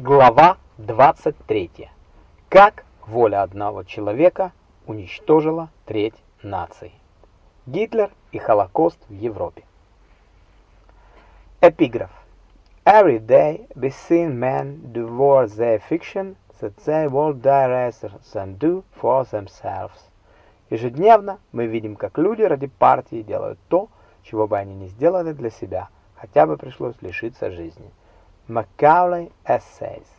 Глава 23. Как воля одного человека уничтожила треть нации. Гитлер и Холокост в Европе. Эпиграф. Every day we see men do war their fiction that they will die rather than do for themselves. Ежедневно мы видим, как люди ради партии делают то, чего бы они не сделали для себя, хотя бы пришлось лишиться жизни. Macaulay Essays.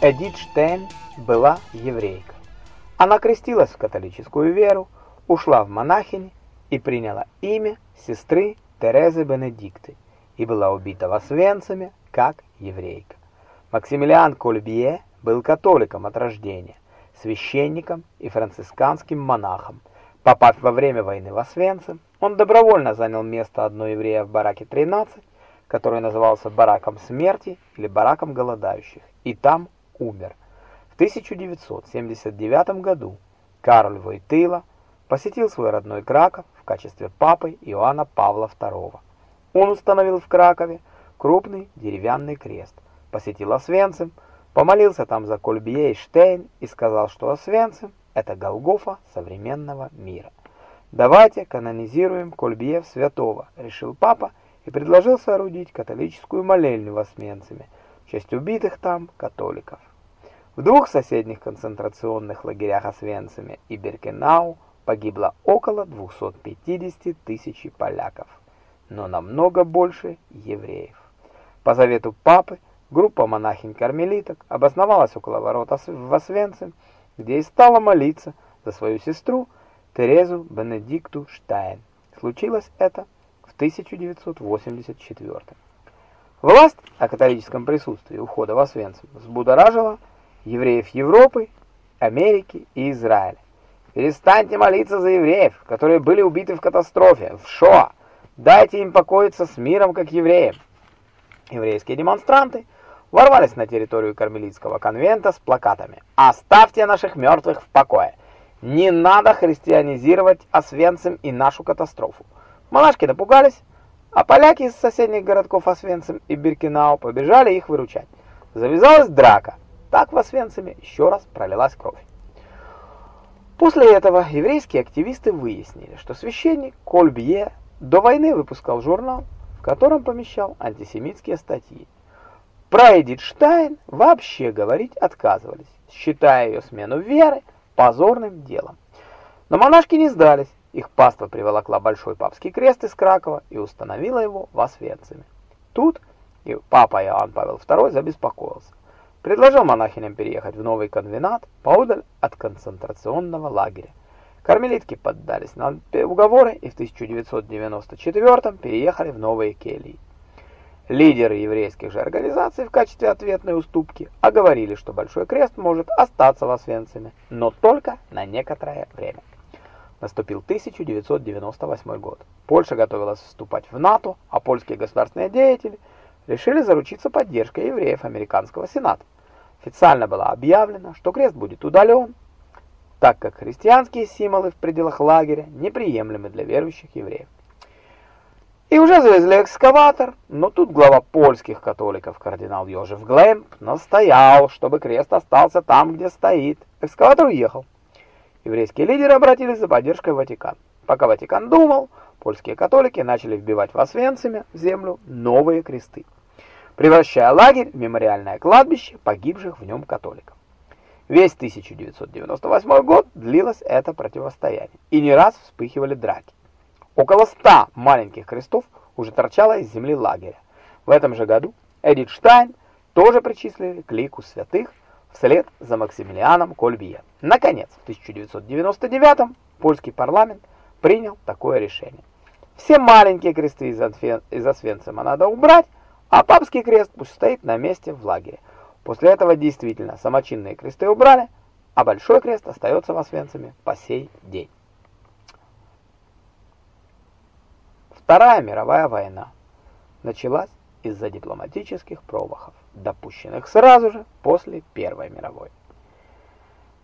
Эдит Штейн была еврейка. Она крестилась в католическую веру, ушла в монахини и приняла имя сестры Терезы Бенедикты и была убита в Освенциме как еврейка. Максимилиан Кольбье был католиком от рождения, священником и францисканским монахом. Попав во время войны в Освенцим, он добровольно занял место одной еврея в бараке 13, который назывался бараком смерти или бараком голодающих, и там умер. В 1979 году Кароль Войтыла посетил свой родной Краков в качестве папы Иоанна Павла II. Он установил в Кракове крупный деревянный крест, посетил Освенцим, помолился там за Кольбье и Штейн и сказал, что Освенцим – это Голгофа современного мира. «Давайте канонизируем Кольбье в святого», – решил папа и предложил соорудить католическую молельню в Освенциме в честь убитых там католиков. В двух соседних концентрационных лагерях Освенциме и Беркенау погибло около 250 тысяч поляков, но намного больше евреев. По завету папы группа монахинь-кармелиток обосновалась около ворот в Освенцим, где и стала молиться за свою сестру Терезу Бенедикту Штайн. Случилось это в 1984 Власть о католическом присутствии ухода в Освенцим взбудоражила евреев Европы, Америки и Израиля. Перестаньте молиться за евреев, которые были убиты в катастрофе, в Шоа. Дайте им покоиться с миром, как евреям. Еврейские демонстранты ворвались на территорию Кармелитского конвента с плакатами «Оставьте наших мертвых в покое! Не надо христианизировать Освенцим и нашу катастрофу!» Монашки напугались, а поляки из соседних городков Освенцим и Биркинау побежали их выручать. Завязалась драка. Так в Освенциме еще раз пролилась кровь. После этого еврейские активисты выяснили, что священник Кольбье до войны выпускал журнал, в котором помещал антисемитские статьи. Про Эдит Штайн вообще говорить отказывались, считая ее смену веры позорным делом. Но монашки не сдались, их паства приволокла большой папский крест из Кракова и установила его в Освенциме. Тут и папа Иоанн Павел II забеспокоился предложил монахиням переехать в новый конвенат поодаль от концентрационного лагеря. Кармелитки поддались на уговоры и в 1994 переехали в новые кельи. Лидеры еврейских же организаций в качестве ответной уступки оговорили, что Большой Крест может остаться в Освенциме, но только на некоторое время. Наступил 1998 год. Польша готовилась вступать в НАТО, а польские государственные деятели решили заручиться поддержкой евреев американского сената. Официально было объявлено, что крест будет удален, так как христианские символы в пределах лагеря неприемлемы для верующих евреев. И уже завезли экскаватор, но тут глава польских католиков, кардинал Йожеф Глэмп, настоял, чтобы крест остался там, где стоит. Экскаватор уехал. Еврейские лидеры обратились за поддержкой в Ватикан. Пока Ватикан думал, польские католики начали вбивать в Освенциме в землю новые кресты превращая лагерь в мемориальное кладбище погибших в нем католиков. Весь 1998 год длилось это противостояние, и не раз вспыхивали драки. Около ста маленьких крестов уже торчало из земли лагеря. В этом же году Эдит Штайн тоже причислили к лику святых вслед за Максимилианом Кольбье. Наконец, в 1999 польский парламент принял такое решение. Все маленькие кресты из, Освен... из Освенцима надо убрать, а папский крест пусть стоит на месте в лагере. После этого действительно самочинные кресты убрали, а большой крест остается в Освенциме по сей день. Вторая мировая война началась из-за дипломатических промахов, допущенных сразу же после Первой мировой.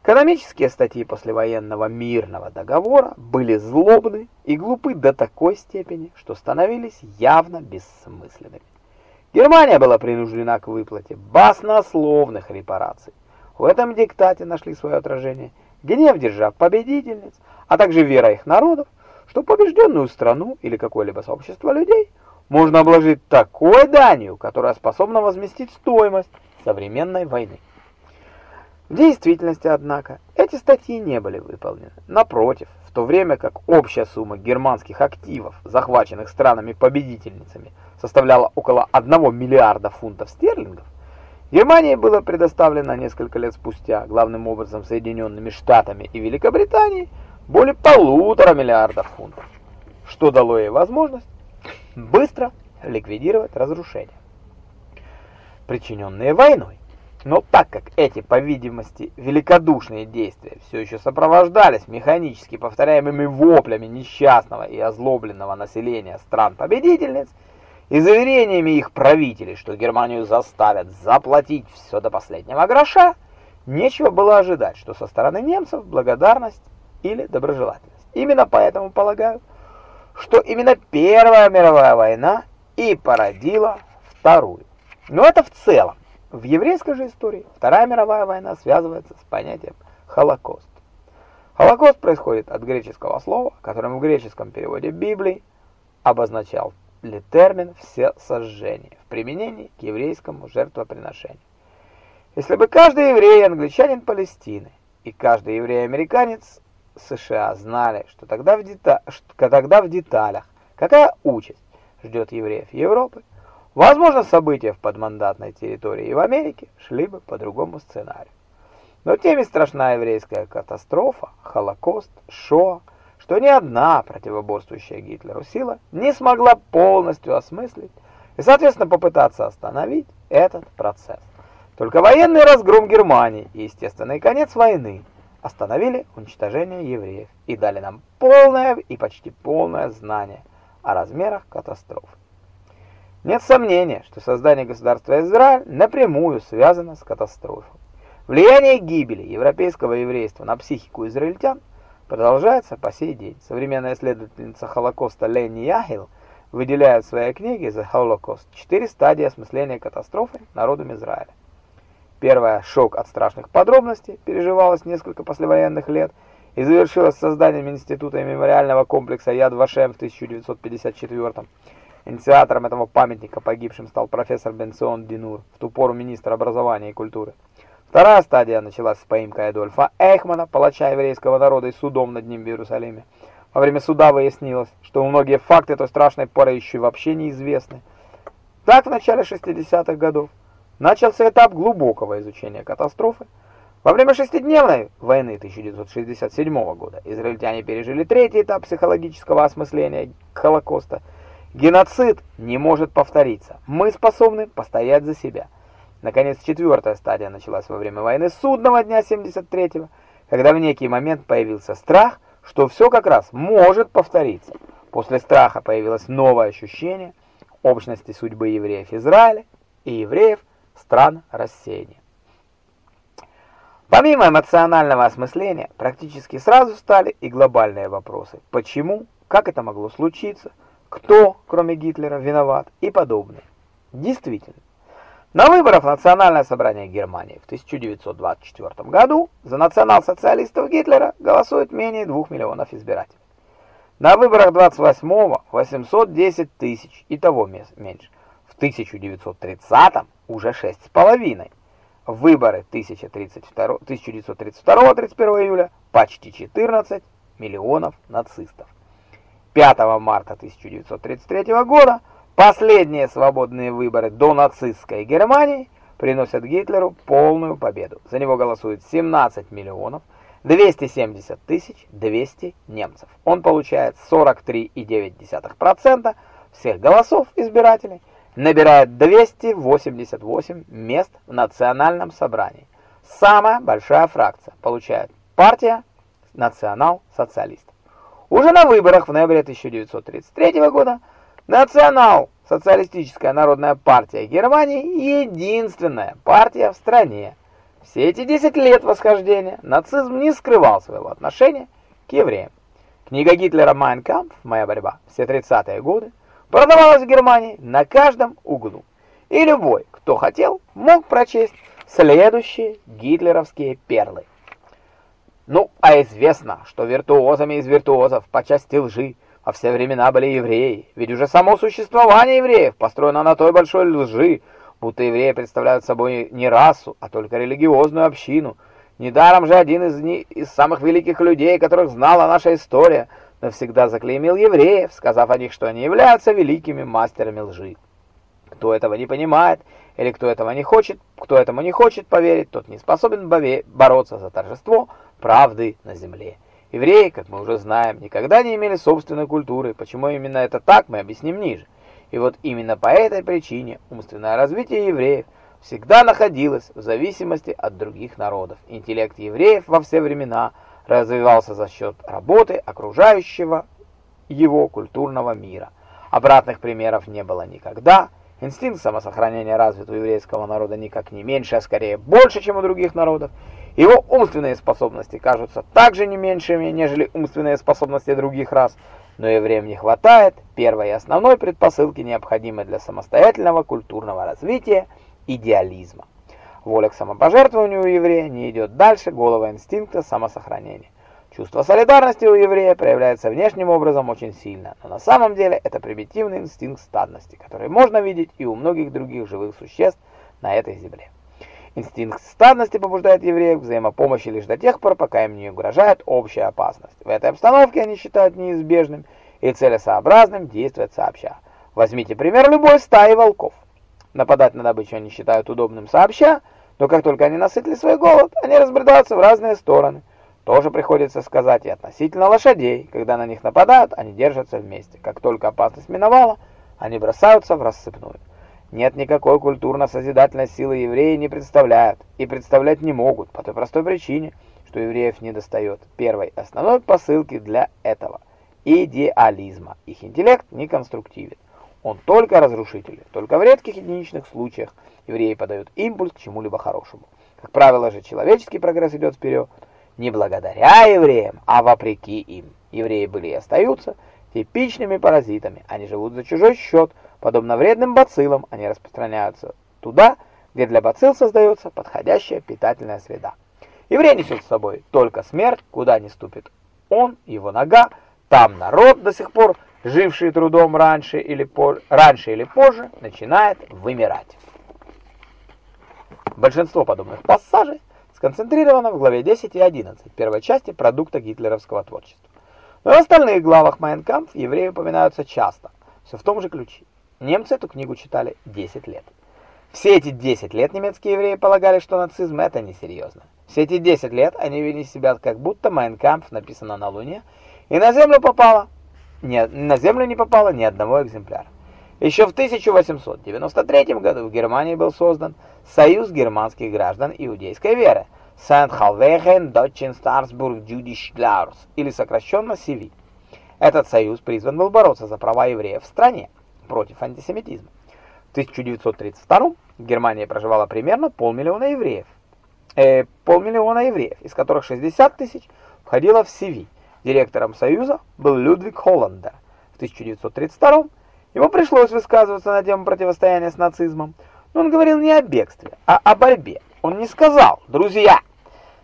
Экономические статьи послевоенного мирного договора были злобны и глупы до такой степени, что становились явно бессмысленными. Германия была принуждена к выплате баснословных репараций. В этом диктате нашли свое отражение гнев держав победительниц, а также вера их народов, что побежденную страну или какое-либо сообщество людей можно обложить такой данью, которая способна возместить стоимость современной войны. В действительности, однако, эти статьи не были выполнены. Напротив, то время как общая сумма германских активов, захваченных странами-победительницами, составляла около 1 миллиарда фунтов стерлингов, Германии было предоставлено несколько лет спустя, главным образом Соединенными Штатами и Великобританией, более полутора миллиардов фунтов, что дало ей возможность быстро ликвидировать разрушения, причиненные войной. Но так как эти, по видимости, великодушные действия все еще сопровождались механически повторяемыми воплями несчастного и озлобленного населения стран-победительниц и заверениями их правителей, что Германию заставят заплатить все до последнего гроша, нечего было ожидать, что со стороны немцев благодарность или доброжелательность. Именно поэтому полагаю, что именно Первая мировая война и породила Вторую. Но это в целом. В еврейской же истории Вторая мировая война связывается с понятием Холокост. Холокост происходит от греческого слова, которым в греческом переводе Библии обозначал ли термин «все сожжения» в применении к еврейскому жертвоприношению. Если бы каждый еврей англичанин Палестины и каждый еврей-американец США знали, что тогда в, дета... что тогда в деталях какая участь ждет евреев Европы, возможно, события в подмандатной территории и в Америке шли бы по другому сценарию. Но тем и страшна еврейская катастрофа, Холокост, Шоа, что ни одна противоборствующая Гитлеру сила не смогла полностью осмыслить и, соответственно, попытаться остановить этот процесс. Только военный разгром Германии и естественный конец войны остановили уничтожение евреев и дали нам полное и почти полное знание о размерах катастрофы. Нет сомнения, что создание государства Израиль напрямую связано с катастрофой. Влияние гибели европейского еврейства на психику израильтян продолжается по сей день. Современная исследовательница Холокоста Ленни Яхил выделяет в своей книге «The Holocaust» четыре стадии осмысления катастрофы народом Израиля. Первая, шок от страшных подробностей, переживалась несколько послевоенных лет и завершилась созданием института и мемориального комплекса Яд Вашем в 1954 -м. Инициатором этого памятника погибшим стал профессор Бенцион Динур, в ту пору министр образования и культуры. Вторая стадия началась с поимкой Адольфа Эхмана, палача еврейского народа и судом над ним в Иерусалиме. Во время суда выяснилось, что многие факты той страшной поры еще вообще неизвестны. Так в начале 60-х годов начался этап глубокого изучения катастрофы. Во время шестидневной войны 1967 года израильтяне пережили третий этап психологического осмысления Холокоста. Геноцид не может повториться. Мы способны постоять за себя. Наконец, четвертая стадия началась во время войны судного дня 73-го, когда в некий момент появился страх, что все как раз может повториться. После страха появилось новое ощущение общности судьбы евреев Израиля и евреев – стран рассеяния. Помимо эмоционального осмысления, практически сразу стали и глобальные вопросы. Почему, как это могло случиться, кто, кроме Гитлера, виноват и подобные. Действительно, на выборах в Национальное собрание Германии в 1924 году за национал-социалистов Гитлера голосует менее 2 миллионов избирателей. На выборах 28-го 810 тысяч и того меньше. В 1930 уже 6,5. Выборы 1932-31 июля почти 14 миллионов нацистов. 5 марта 1933 года последние свободные выборы до нацистской Германии приносят Гитлеру полную победу. За него голосует 17 миллионов 270 200 немцев. Он получает 43,9% всех голосов избирателей, набирает 288 мест в национальном собрании. Самая большая фракция получает партия национал-социалистов. Уже на выборах в ноябре 1933 года Национал-социалистическая народная партия Германии единственная партия в стране. Все эти 10 лет восхождения нацизм не скрывал своего отношения к евреям. Книга Гитлера «Майн кампф. Моя борьба. Все 30-е годы» продавалась в Германии на каждом углу. И любой, кто хотел, мог прочесть следующие гитлеровские перлы. Ну, а известно, что виртуозами из виртуозов по части лжи во все времена были евреи. Ведь уже само существование евреев построено на той большой лжи, будто евреи представляют собой не расу, а только религиозную общину. Недаром же один из, них, из самых великих людей, которых знала наша история, навсегда заклеймил евреев, сказав о них, что они являются великими мастерами лжи. Кто этого не понимает, или кто этого не хочет, кто этому не хочет поверить, тот не способен бороться за торжество правды на земле. Евреи, как мы уже знаем, никогда не имели собственной культуры. Почему именно это так, мы объясним ниже. И вот именно по этой причине умственное развитие евреев всегда находилось в зависимости от других народов. Интеллект евреев во все времена развивался за счет работы окружающего его культурного мира. Обратных примеров не было никогда. Инстинкт самосохранения развит у еврейского народа никак не меньше, а скорее больше, чем у других народов. Его умственные способности кажутся также не меньшими, нежели умственные способности других рас, но евреям не хватает первой и основной предпосылки, необходимой для самостоятельного культурного развития – идеализма. Воля к самопожертвованию у еврея не идет дальше голого инстинкта самосохранения. Чувство солидарности у еврея проявляется внешним образом очень сильно, но на самом деле это примитивный инстинкт стадности, который можно видеть и у многих других живых существ на этой земле. Инстинкт стадности побуждает евреев к взаимопомощи лишь до тех пор, пока им не угрожает общая опасность. В этой обстановке они считают неизбежным и целесообразным действовать сообща. Возьмите пример любой стаи волков. Нападать на добычу они считают удобным сообща, но как только они насытили свой голод, они разбредаются в разные стороны. Тоже приходится сказать и относительно лошадей. Когда на них нападают, они держатся вместе. Как только опасность миновала, они бросаются в рассыпную. Нет никакой культурно-созидательной силы евреи не представляют и представлять не могут по той простой причине, что евреев не достает первой основной посылки для этого – идеализма. Их интеллект не конструктивен. Он только разрушительный. Только в редких единичных случаях евреи подают импульс к чему-либо хорошему. Как правило же, человеческий прогресс идет вперед не благодаря евреям, а вопреки им. Евреи были и остаются типичными паразитами. Они живут за чужой счет – Подобно вредным бациллам, они распространяются туда, где для бацилл создается подходящая питательная среда. Еврей несет с собой только смерть, куда не ступит он, его нога, там народ до сих пор, живший трудом раньше или, раньше или позже, начинает вымирать. Большинство подобных пассажей сконцентрировано в главе 10 и 11 первой части продукта гитлеровского творчества. Но в остальных главах Майнкампф евреи упоминаются часто, все в том же ключе. Немцы эту книгу читали 10 лет. Все эти 10 лет немецкие евреи полагали, что нацизм это несерьезно. Все эти 10 лет они вели себя как будто Майнкампф написано на Луне, и на Землю попало, не, на Землю не попало ни одного экземпляра. Еще в 1893 году в Германии был создан Союз германских граждан иудейской веры Saint-Halvegen Deutschen Staatsburg Jüdisch Glaubens, или сокращенно СИВИ. Этот союз призван был бороться за права евреев в стране против антисемитизма. В 1932 в Германии проживало примерно полмиллиона евреев. Э, полмиллиона евреев, из которых 60 тысяч входило в СИВИ. Директором Союза был Людвиг Холландер. В 1932 ему пришлось высказываться на тему противостояния с нацизмом, но он говорил не о бегстве, а о борьбе. Он не сказал «Друзья,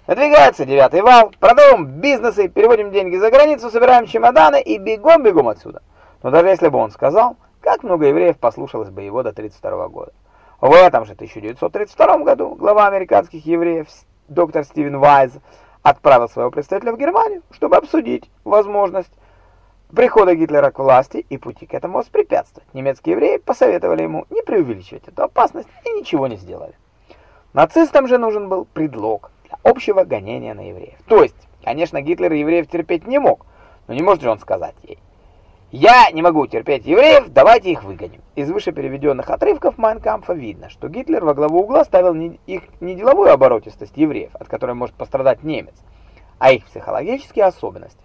надвигается девятый вал, продаем бизнесы, переводим деньги за границу, собираем чемоданы и бегом-бегом отсюда». Но даже если бы он сказал как много евреев послушалось бы его до 1932 года. В этом же 1932 году глава американских евреев доктор Стивен Вайз отправил своего представителя в Германию, чтобы обсудить возможность прихода Гитлера к власти и пути к этому воспрепятствовать. Немецкие евреи посоветовали ему не преувеличивать эту опасность и ничего не сделали. Нацистам же нужен был предлог для общего гонения на евреев. То есть Конечно, Гитлер евреев терпеть не мог, но не может же он сказать ей. «Я не могу терпеть евреев, давайте их выгоним». Из выше переведенных отрывков Майнкампфа видно, что Гитлер во главу угла ставил не, их не деловую оборотистость евреев, от которой может пострадать немец, а их психологические особенности.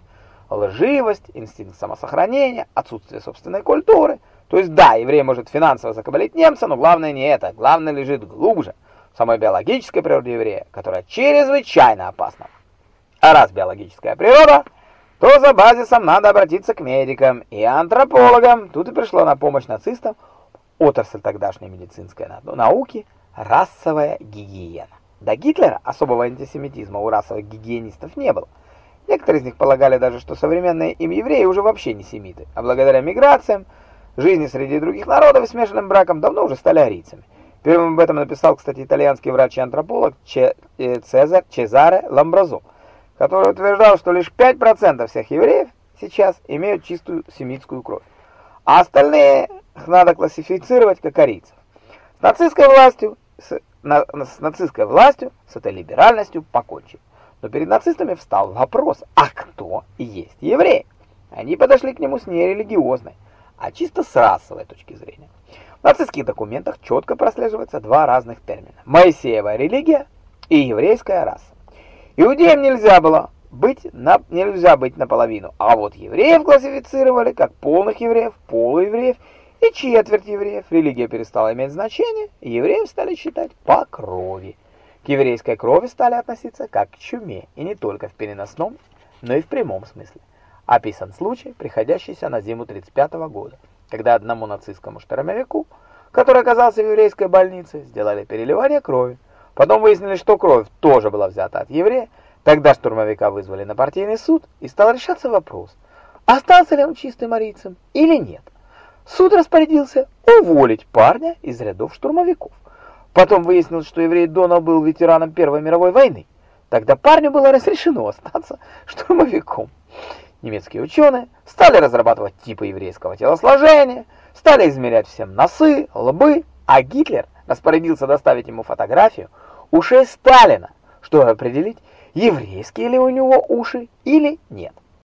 Лживость, инстинкт самосохранения, отсутствие собственной культуры. То есть да, еврей может финансово закабалить немца, но главное не это, главное лежит глубже, в самой биологической природе еврея, которая чрезвычайно опасна. А раз биологическая природа – то за базисом надо обратиться к медикам и антропологам. Тут и пришло на помощь нацистам отрасль тогдашней медицинской науки – расовая гигиена. До Гитлера особого антисемитизма у расовых гигиенистов не было. Некоторые из них полагали даже, что современные им евреи уже вообще не семиты, а благодаря миграциям, жизни среди других народов и смешанным браком давно уже стали арийцами. Первым об этом написал, кстати, итальянский врач и антрополог Че, э, Цезарь Чезаре Ламбразо который утверждал, что лишь 5% всех евреев сейчас имеют чистую семитскую кровь, а остальные надо классифицировать как арийцев. С нацистской властью, с, на, с нацистской властью, с этой либеральностью покончили. Но перед нацистами встал вопрос, а кто есть евреи? Они подошли к нему с нерелигиозной, а чисто с расовой точки зрения. В нацистских документах четко прослеживаются два разных термина. Моисеева религия и еврейская раса. Иудеям нельзя было быть на, нельзя быть наполовину, а вот евреев классифицировали как полных евреев, полуевреев и четверть евреев. Религия перестала иметь значение, и евреев стали считать по крови. К еврейской крови стали относиться как к чуме, и не только в переносном, но и в прямом смысле. Описан случай, приходящийся на зиму 35 -го года, когда одному нацистскому штурмовику, который оказался в еврейской больнице, сделали переливание крови. Потом выяснили, что кровь тоже была взята от еврея. Тогда штурмовика вызвали на партийный суд, и стал решаться вопрос, остался ли он чистым арийцем или нет. Суд распорядился уволить парня из рядов штурмовиков. Потом выяснилось, что еврей Донал был ветераном Первой мировой войны. Тогда парню было разрешено остаться штурмовиком. Немецкие ученые стали разрабатывать типы еврейского телосложения, стали измерять всем носы, лбы, а Гитлер распорядился доставить ему фотографию ушей Сталина, чтобы определить, еврейские ли у него уши или нет.